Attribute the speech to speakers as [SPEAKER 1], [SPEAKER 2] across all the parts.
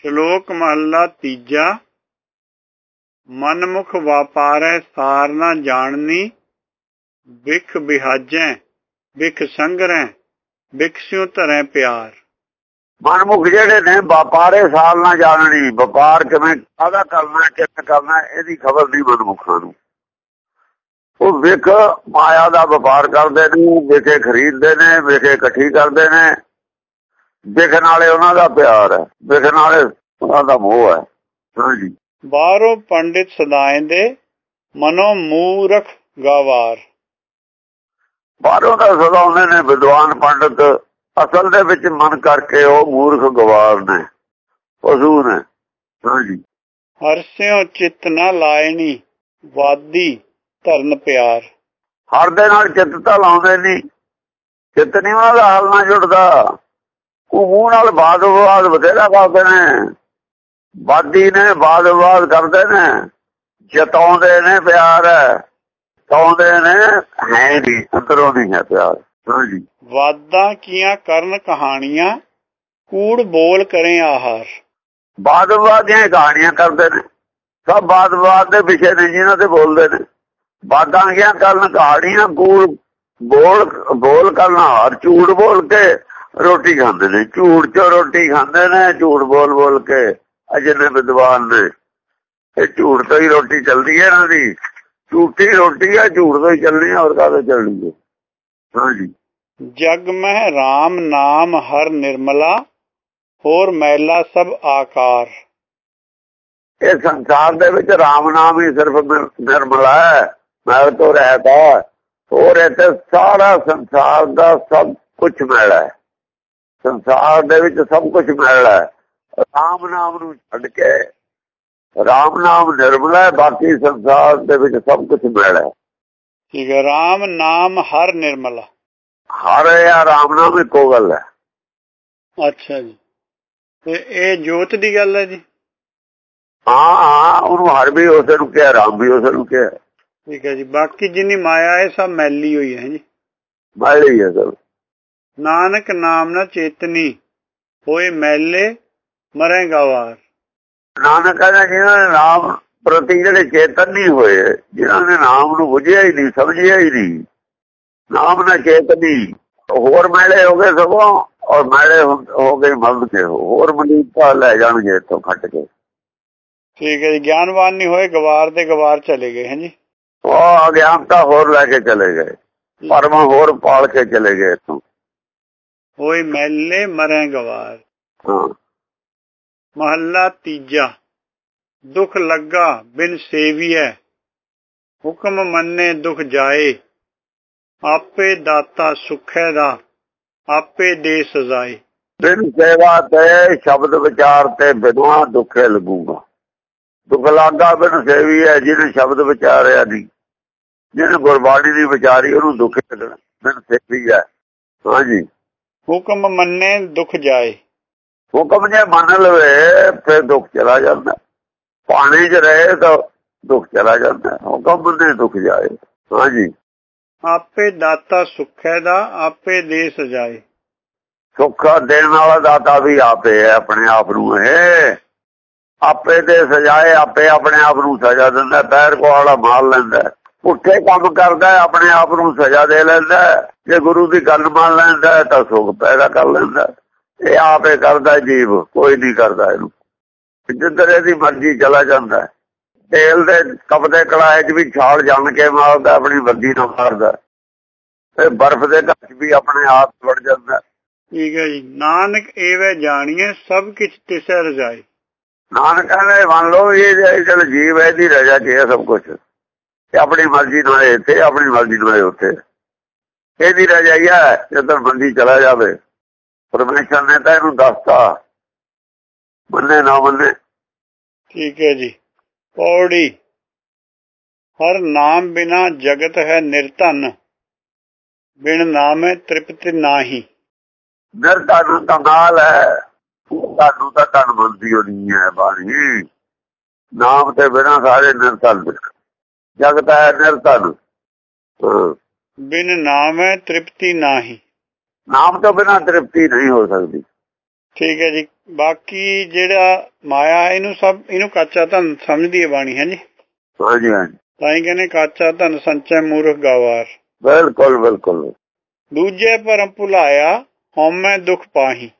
[SPEAKER 1] ਸ਼ਲੋਕ ਮਹਲਾ ਤੀਜਾ। ਮਨਮੁਖ ਵਾਪਾਰੈ, ਸਾਰ ਨਾ ਜਾਣਨੀ। ਵਿਖ ਬਿਹਾਜੈ ਵਿਖ ਸੰਗਰੈ ਵਿਖ ਧਰੈ ਪਿਆਰ।
[SPEAKER 2] ਮਨਮੁਖ ਜਿਹੜੇ ਨੇ, ਵਪਾਰੇ ਸਾਲ ਨਾ ਜਾਣਨੀ। ਵਪਾਰ ਕਿਵੇਂ ਆਦਾ ਕਰਨਾ, ਕਿਵੇਂ ਕਰਨਾ, ਇਹਦੀ ਖਬਰ ਨਹੀਂ ਮਨਮੁਖਾਂ ਨੂੰ। ਉਹ ਵਿਖ ਮਾਇਆ ਦਾ ਵਪਾਰ ਕਰਦੇ ਨੇ ਵਿਖੇ ਖਰੀਦਦੇ ਨੇ ਵਿਖੇ ਇਕੱਠੀ ਕਰਦੇ ਨੇ। ਵਿਖ ਨਾਲੇ ਉਹਨਾਂ ਦਾ ਪਿਆਰ ਹੈ ਵਿਖ ਨਾਲੇ ਉਹਨਾਂ ਦਾ ਮੋਹ ਹੈ। ਹਾਂਜੀ।
[SPEAKER 1] ਬਾਹਰੋਂ ਪੰਡਿਤ ਸਦਾਇਂਦੇ ਮਨੋ ਮੂਰਖ ਗਾਵਾਰ।
[SPEAKER 2] ਬਾਹਰੋਂ ਦਾ ਸਦਾਉਂਦੇ ਨੇ ਵਿਦਵਾਨ ਪੰਡਤ ਅਸਲ ਦੇ ਵਿੱਚ ਮਨ ਕਰਕੇ ਉਹ ਮੂਰਖ ਗਵਾਰ ਨੇ ਪਸ਼ੂ ਨੇ। ਹਾਂਜੀ।
[SPEAKER 1] ਹਰਸਿਓ ਚਿੱਤ ਨਾ ਲਾਇਣੀ ਵਾਦੀ ਧਰਨ ਪਿਆਰ।
[SPEAKER 2] ਹਰ ਦੇ ਨਾਲ ਚਿੱਤ ਤਾਂ ਲਾਉਂਦੇ ਨਹੀਂ ਚਿੱਤ ਨਹੀਂ ਉਹਨਾਂ ਦਾ ਹਾਲ ਨਾਲ ਜੁੜਦਾ। ਉਹ ਨਾਲ ਬਾਦ ਵਿਵਾਦ ਬਥੇਰਾ ਕਰਦੇ ਨੇ। ਬਾਦੀ ਨੇ ਬਾਦ ਵਿਵਾਦ ਕਰਦੇ ਨੇ। ਜਤਾਉਂਦੇ ਨੇ ਪਿਆਰ। ਤਾਉਂਦੇ ਨੇ ਹੈ ਨਹੀਂ ਅੰਦਰੋਂ ਨਹੀਂ ਹੈ ਪਿਆਰ। ਹਾਂਜੀ
[SPEAKER 1] ਵਾਦਾਂ ਕੀਆਂ ਕਰਨ ਕਹਾਣੀਆਂ? ਕੂੜ ਬੋਲ ਕਰੇ ਆਹਾਰ।
[SPEAKER 2] ਬਾਦ ਵਿਵਾਦ ਦੀਆਂ ਕਹਾਣੀਆਂ ਕਰਦੇ ਨੇ। ਸਭ ਬਾਦ ਵਿਵਾਦ ਦੇ ਵਿਸ਼ੇ ਨੇ ਜਿਹਨਾਂ ਤੇ ਬੋਲਦੇ ਨੇ। ਬਾਦਾਂ ਗਿਆ ਕਰਨ ਕਹਾਣੀਆਂ? ਕੂੜ ਬੋਲ ਬੋਲ ਕਰਨਾ ਹਰ ਝੂਠ ਬੋਲ ਕੇ ਰੋਟੀ ਖਾਂਦੇ ਨੇ। ਝੂਠ ਚੋਂ ਰੋਟੀ ਖਾਂਦੇ ਨੇ ਝੂਠ ਬੋਲ ਬੋਲ ਕੇ ਅਜਿਹੇ ਵਿਦਵਾਨ ਨੇ। ਇਹ ਝੂਠ ਤੋਂ ਹੀ ਰੋਟੀ ਚੱਲਦੀ ਹੈ ਇਹਨਾਂ ਦੀ। ਝੂਠੀ ਰੋਟੀ ਹੈ ਝੂਠ ਤੋਂ ਹੀ ਚੱਲਣੀ ਹੈ ਹੋਰ ਕਾਹਦੇ ਚੱਲਣੀ ਹੈ ਹਾਂਜੀ।
[SPEAKER 1] ਜਗ ਮਹਿ RAM ਨਾਮ ਹਰ ਨਿਰਮਲਾ ਹੋਰ ਮੈਲਾ ਸਭ ਆਕਾਰ।
[SPEAKER 2] ਇਹ ਸੰਸਾਰ ਦੇ ਵਿੱਚ RAM ਨਾਮ ਹੀ ਸਿਰਫ ਨਿਰਮਲਾ ਹੈ। ਮੈਲ ਤੋਂ ਰਹਿਤਾ ਹੋਰ ਇੱਥੇ ਸਾਰਾ ਸੰਸਾਰ ਦਾ ਸਭ ਕੁਝ ਮੈਲ ਹੈ। ਸੰਸਾਰ ਦੇ ਵਿੱਚ ਸਭ ਕੁਝ ਮੈਲ ਹੈ। ਰਾਮ ਨਾਮ ਨੂੰ ਛੱਡ ਕੇ ਰਾਮ ਨਾਮ ਨਿਰਮਲਾ ਹੈ ਬਾਕੀ ਸੰਸਾਰ ਦੇ ਵਿੱਚ ਸਭ ਕੁਝ ਮੈਲ ਹੈ।
[SPEAKER 1] ਠੀਕ ਹੈ RAM ਨਾਮ ਹਰ ਨਿਰਮਲਾ।
[SPEAKER 2] ਹਰ ਆ ਰਾਮ ਨਾਮ ਇੱਕੋ ਗੱਲ ਹੈ।
[SPEAKER 1] ਅੱਛਾ ਜੀ। ਤੇ ਇਹ ਜੋਤ ਦੀ ਗੱਲ ਹੈ ਜੀ?
[SPEAKER 2] ਹਾਂ ਹਾਂ ਉਹਨੂੰ ਹਰ ਵੀ ਉਸੇ ਨੂੰ ਕਿਹਾ ਰਾਮ ਵੀ ਉਸੇ ਨੂੰ ਕਿਹਾ।
[SPEAKER 1] ਠੀਕ ਹੈ ਜੀ ਬਾਕੀ ਜਿੰਨੀ ਮਾਇਆ ਹੈ ਸਭ ਮੈਲੀ ਹੋਈ ਹੈ ਜੀ।
[SPEAKER 2] ਮੈਲ ਹੈ ਸਭ।
[SPEAKER 1] ਨਾਨਕ ਨਾਮ ਨਾ ਚੇਤਨੀ ਹੋਏ ਮੈਲੇ ਮਰੇਗਾ ਵਾਰ
[SPEAKER 2] ਨਾਨਕ ਕਹਿੰਦਾ ਜਿਹਨਾਂ ਨੇ ਨਾਮ ਪ੍ਰਤੀ ਜਿਹੜੇ ਚੇਤਨ ਨਹੀਂ ਹੋਏ ਜਿਨ੍ਹਾਂ ਨੇ ਨਾਮ ਨੂੰ ਬੁਝਿਆ ਹੀ ਨਹੀਂ ਸਮਝਿਆ ਹੀ ਨਹੀਂ ਨਾਮ ਨਾ ਚੇਤਨੀ ਹੋਰ ਮੈਲੇ ਹੋ ਗਏ ਸਗੋਂ ਔਰ ਮੈਲੇ ਹੋ ਗਏ ਮਰਦ ਕੇ ਹੋਰ ਮਨੀਪਾ ਲੈ ਜਾਣਗੇ ਇੱਥੋਂ ਖੱਟ ਕੇ।
[SPEAKER 1] ਠੀਕ ਹੈ ਜੀ ਗਿਆਨਵਾਨ ਨਹੀਂ ਹੋਏ ਗਵਾਰ ਦੇ ਗਵਾਰ ਚਲੇ ਗਏ ਹਾਂਜੀ
[SPEAKER 2] ਉਹ ਅਗਿਆਨਤਾ ਹੋਰ ਲੈ ਕੇ ਚਲੇ ਗਏ ਪਰਮ ਹੋਰ ਪਾਲ ਕੇ ਚਲੇ ਗਏ ਇੱਥੋਂ।
[SPEAKER 1] ਹੋਏ ਮੈਲੇ ਮਰੇ ਗਵਾਰ। ਮਹੱਲਾ ਤੀਜਾ। ਦੁਖ ਲੱਗਾ ਬਿਨ ਸੇਵੀਐ। ਹੁਕਮ ਮੰਨੇ ਦੁਖ ਜਾਏ। ਆਪੇ ਦਾਤਾ ਸੁਖੈ ਦਾ ਆਪੇ ਦੇ ਸਜ਼ਾਏ।
[SPEAKER 2] ਬਿਨ ਸੇਵਾ ਤੇ ਸ਼ਬਦ ਵਿਚਾਰ ਤੇ ਬਿਨਾਂ ਦੁੱਖੇ ਲੱਗੂਗਾ। ਦੁੱਖ ਲੱਗਾ ਬਿਨ ਸੇਵੀ ਹੈ ਜਿਹਨੇ ਸ਼ਬਦ ਵਿਚਾਰਿਆ ਨਹੀਂ। ਜਿਹਨੇ ਗੁਰਬਾਣੀ ਦੀ ਵਿਚਾਰੀ ਉਹਨੂੰ ਦੁੱਖ ਲੱਗਣਾ। ਬਿਨ ਸੇਵੀ ਹੈ ਹਾਂਜੀ।
[SPEAKER 1] ਹੁਕਮ ਮੰਨੇ ਦੁਖ ਜਾਏ।
[SPEAKER 2] ਹੁਕਮ ਜੇ ਮੰਨ ਲਵੇ ਫਿਰ ਦੁੱਖ ਚਲਾ ਜਾਂਦਾ। ਪਾਣੀ 'ਚ ਰਹੇ ਤਾਂ ਦੁੱਖ ਚਲਾ ਜਾਂਦਾ। ਹੁਕਮ ਮੰਨੇ ਦੁੱਖ ਜਾਏ। ਹਾਂਜੀ।
[SPEAKER 1] ਆਪੇ ਦਾਤਾ ਸੁਖੈ ਦਾ ਆਪੇ ਦੇ ਸਜਾਏ
[SPEAKER 2] ਸੁੱਖ ਦੇਣ ਵਾਲਾ ਦਾਤਾ ਵੀ ਆਪੇ ਹੈ ਆਪਣੇ ਆਪ ਨੂੰ ਇਹ। ਆਪੇ ਦੇ ਸਜਾਏ ਆਪੇ ਆਪਣੇ ਆਪ ਨੂੰ ਸਜ਼ਾ ਦਿੰਦਾ। ਪੈਰ ਕੋਲਾ ਮਾਰ ਲੈਂਦਾ। ਪੁੱਠੇ ਕੰਮ ਕਰਦਾ ਆਪਣੇ ਆਪ ਨੂੰ ਸਜ਼ਾ ਦੇ ਲੈਂਦਾ। ਜੇ ਗੁਰੂ ਦੀ ਗੱਲ ਮੰਨ ਲੈਂਦਾ ਤਾਂ ਸੁਖ ਪੈਦਾ ਕਰ ਲੈਂਦਾ ਇਹ ਆਪੇ ਕਰਦਾ ਜੀਵ ਕੋਈ ਨਹੀਂ ਕਰਦਾ ਇਹਨੂੰ। ਜਿੱਧਰ ਇਹਦੀ ਮਰਜ਼ੀ ਚਲਾ ਜਾਂਦਾ ਤੇਲ ਦੇ ਕਪਦੇ ਕੜਾਏ 'ਚ ਵੀ ਛਾਲ ਜਾਣ ਕੇ ਮਾਰਦਾ ਆਪਣੀ ਬੱਦੀ ਨਾਲ ਮਾਰਦਾ ਤੇ ਬਰਫ਼ ਦੇ ਘੱਟ ਵੀ ਆਪਣੇ ਆਪ ਵੜ ਜਾਂਦਾ
[SPEAKER 1] ਠੀਕ ਹੈ ਜੀ। ਨਾਨਕ ਏਵੇਂ ਜਾਣੀਏ ਸਭ ਕੁਝ ਤਿਸੈ ਰਜਾਏ।
[SPEAKER 2] ਨਾਨਕ ਕਹਿੰਦੇ ਮੰਨ ਲਓ ਇਹ ਚਲ ਜੀਵ ਹੈ ਦੀ ਰਜਾ ਹੈ ਸਭ ਕੁਝ ਤੇ ਆਪਣੀ ਮਰਜ਼ੀ ਨਾਲ ਇੱਥੇ ਆਪਣੀ ਮਰਜ਼ੀ ਨਾਲ ਉੱਥੇ। ਇਹਦੀ ਰਜਾਈ ਹੈ ਜਦੋਂ ਬੰਦੀ ਚਲਾ ਜਾਵੇ। ਪਰਮੇਸ਼ਰ ਨੇ ਤਾਂ ਇਹਨੂੰ ਦੱਸਤਾ। ਮੰਨੇ ਨਾ ਮੰਨੇ
[SPEAKER 1] ਠੀਕ ਹੈ ਜੀ। ਪੌੜੀ। ਹਰ ਨਾਮ ਬਿਨਾ ਜਗਤ ਹੈ ਨਿਰਧਨ। ਬਿਨ ਨਾਮੇ ਤ੍ਰਿਪਤ ਨਾਹੀ।
[SPEAKER 2] ਨਿਰਧਨ ਤਾਂ ਨਾਲ ਹੈ ਤੁਹਾਨੂੰ ਤਾਂ ਧਨ ਬੰਦੀ ਹੋਣੀ ਹੈ ਬਾਣੀ। ਨਾਮ ਤੇ ਬਿਨਾ ਸਾਰੇ ਨਿਰਧਨ। ਜਗਤ ਹੈ ਨਿਰਧਨ।
[SPEAKER 1] ਬਿਨ ਨਾਮੇ ਤ੍ਰਿਪਤੀ ਨਾਹੀ।
[SPEAKER 2] ਨਾਮ ਤੋਂ ਬਿਨਾ ਤ੍ਰਿਪਤੀ ਨਹੀਂ ਹੋ ਸਕਦੀ।
[SPEAKER 1] ਠੀਕ ਹੈ ਜੀ। ਬਾਕੀ ਜਿਹੜਾ ਮਾਇਆ ਇਹਨੂੰ ਸਭ ਇਹਨੂੰ ਕੱਚਾ ਧਨ ਸਮਝਦੀ ਹੈ ਬਾਣੀ ਹੈ ਜੀ?
[SPEAKER 2] ਹਾਂਜੀ ਹਾਂਜੀ।
[SPEAKER 1] ਤਾਂ ਹੀ ਕਹਿੰਦੇ ਕੱਚਾ ਧਨ ਸੰਚੈ ਮੂਰਖ ਗਵਾਰ।
[SPEAKER 2] ਬਿਲਕੁਲ ਬਿਲਕੁਲ।
[SPEAKER 1] ਦੂਜੇ ਭਰਮ ਭੁਲਾਇਆ ਹਉਮੈ ਦੁਖ ਪਾਹੀ।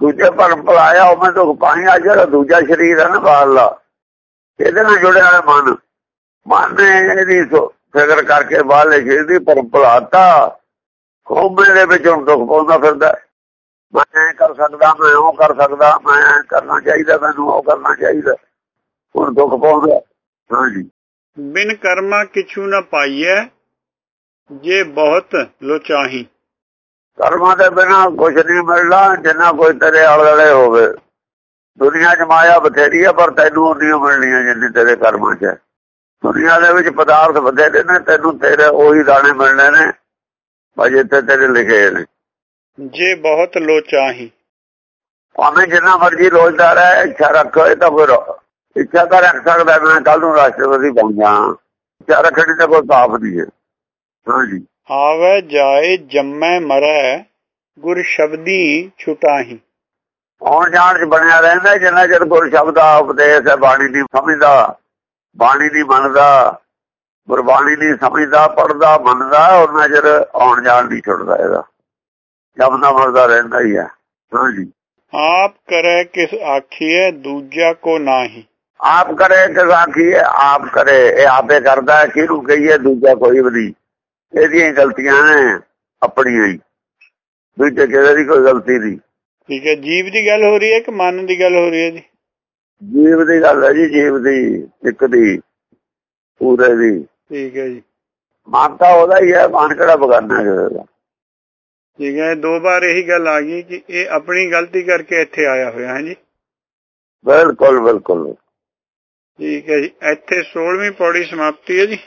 [SPEAKER 2] ਦੂਜੇ ਭਰਮ ਭਲਾਇਆ ਉਹ ਮੈਂ ਦੁੱਖ ਪਾਈਆ ਜਿਹੜਾ ਦੂਜਾ ਸਰੀਰ ਹੈ ਨਾ ਬਾਹਰਲਾ ਇਹਦੇ ਨਾਲ ਜੁੜਿਆ ਹੋਇਆ ਮਨ। ਮਨ ਨੇ ਇਹਦੀ ਫਿਕਰ ਕਰਕੇ ਬਾਹਰਲੇ ਸਰੀਰ ਦੀ ਭਰਮ ਭੁਲਾਤਾ ਖੋਬੇ ਦੇ ਵਿੱਚ ਹੁਣ ਦੁੱਖ ਪਾਉਂਦਾ ਫਿਰਦਾ ਮੈਂ ਐਂ ਕਰ ਸਕਦਾ ਮੈਂ ਉਹ ਕਰ ਸਕਦਾ ਮੈਂ ਕਰਨਾ ਚਾਹੀਦਾ ਮੈਨੂੰ ਉਹ ਕਰਨਾ ਚਾਹੀਦਾ। ਹੁਣ ਦੁੱਖ ਪਾਉਂਦਾ ਹਾਂਜੀ।
[SPEAKER 1] ਬਿਨ ਕਰਮਾ ਕਿਛੂ ਨ ਪਾਈਐ ਜੇ ਬਹੁਤ ਲੋਚਾਹੀ।
[SPEAKER 2] ਕਰਮਾਂ ਦੇ ਬਿਨਾ ਕੁਝ ਨਹੀਂ ਮਿਲਣਾ ਜਿੰਨਾ ਕੋਈ ਤੇਰੇ ਆਲੇ ਹੋਵੇ। ਦੁਨੀਆ 'ਚ ਮਾਇਆ ਬਥੇਰੀ ਆ ਪਰ ਤੈਨੂੰ ਓ ਮਿਲਣੀ ਜਿੰਨੀ ਤੇਰੇ ਕਰਮਾਂ 'ਚ ਹੈ। ਦੁਨੀਆ ਦੇ ਵਿੱਚ ਪਦਾਰਥ ਬਥੇਰੇ ਨੇ ਤੈਨੂੰ ਤੇਰੇ ਉਹੀ ਦਾਣੇ ਮਿਲਣੇ ਨੇ ਭਾਵੇਂ ਤੇ ਤੇਰੇ ਲਿਖੇ ਨੇ।
[SPEAKER 1] ਜੇ ਬਹੁਤ ਲੋਚਾਹੀ
[SPEAKER 2] ਭਾਵੇਂ ਜਿੰਨਾ ਮਰਜ਼ੀ ਲੋਚਦਾ ਰਹੇ ਇੱਛਾ ਰੱਖੋ ਇਹ ਤਾਂ ਫਿਰ ਇੱਛਾ ਤਾਂ ਰੱਖ ਸਕਦਾ ਮੈਂ ਕੱਲ ਨੂੰ ਰਾਸ਼ਟਰਪਤੀ ਬਣ ਜਾ ਇੱਛਾ ਰੱਖਣੀ ਤਾਂ ਕੋਈ ਪਾਪ ਨਹੀਂ ਹੈ। ਹਾਂਜੀ।
[SPEAKER 1] ਆਵੈ ਜਾਏ ਜੰਮੈ ਮਰੈ ਗੁਰ ਸ਼ਬਦੀ ਛੁਟਾਹੀ।
[SPEAKER 2] ਆਉਣ ਜਾਣ ਚ ਬਣਿਆ ਰਹਿੰਦਾ ਜਿੰਨਾ ਚਿਰ ਗੁਰ ਸ਼ਬਦ ਦਾ ਉਪਦੇਸ਼ ਹੈ ਬਾਣੀ ਦੀ ਸਮਝਦਾ ਬਾਣੀ ਦੀ ਮੰਨਦਾ ਗੁਰਬਾਣੀ ਦੀ ਸਮਝਦਾ ਪੜਦਾ ਮੰਨਦਾ ਉਹਨਾਂ ਚਿਰ ਆਉਣ ਜਾਣ ਨਹੀਂ ਛੁੱਟਦਾ ਇਹਦਾ। ਜਪਦਾ ਮਰਦਾ ਰਹਿੰਦਾ ਹੀ ਹੈ ਹਾਂਜੀ
[SPEAKER 1] ਆਪ ਕਰੈ ਕਿਸ ਆਖੀਐ ਦੂਜਾ ਕੋ ਨਾਹੀ।
[SPEAKER 2] ਆਪ ਕਰੇ ਕਿ ਸਾਖੀ ਹੈ ਆਪ ਕਰੇ। ਇਹ ਆਪੇ ਕਰਦਾ ਹੈ ਕਿਹਨੂੰ ਕਹੀਏ ਦੂਜਾ ਕੋਈ ਵੀ ਨਹੀਂ। ਇਹਦੀਆਂ ਹੀ ਗਲਤੀਆਂ ਨੇ ਆਪਣੀਆਂ ਹੀ। ਦੂਜੇ ਕਿਸੇ ਦੀ ਕੋਈ ਗਲਤੀ ਨਹੀਂ।
[SPEAKER 1] ਠੀਕ ਹੈ ਜੀਵ ਦੀ ਗੱਲ ਹੋ ਰਹੀ ਹੈ ਕਿ ਮਨ ਦੀ ਗੱਲ ਹੋ ਰਹੀ ਹੈ ਜੀ?
[SPEAKER 2] ਜੀਵ ਦੀ ਗੱਲ ਹੈ ਜੀ ਜੀਵ ਦੀ ਇੱਕ ਦੀ ਪੂਰੇ ਦੀ।
[SPEAKER 1] ਠੀਕ ਹੈ ਜੀ।
[SPEAKER 2] ਮਾਨਤਾ ਉਹਦਾ ਹੀ ਹੈ ਮਾਨ ਕਿਹੜਾ ਬਗਾਨਾ ਦਾ
[SPEAKER 1] ਠੀਕ ਹੈ ਦੋ ਵਾਰ ਇਹੀ ਗੱਲ ਆ ਗਈ ਕਿ ਇਹ ਆਪਣੀ ਗਲਤੀ ਕਰਕੇ ਇੱਥੇ ਆਇਆ ਹੋਇਆ ਹੈ ਜੀ?
[SPEAKER 2] ਬਿਲਕੁਲ ਬਿਲਕੁਲ।
[SPEAKER 1] ਠੀਕ ਹੈ ਜੀ ਇੱਥੇ 16ਵੀਂ ਪੌੜੀ ਸਮਾਪਤੀ ਹੈ ਜੀ।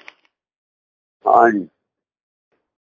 [SPEAKER 2] ਹਾਂਜੀ।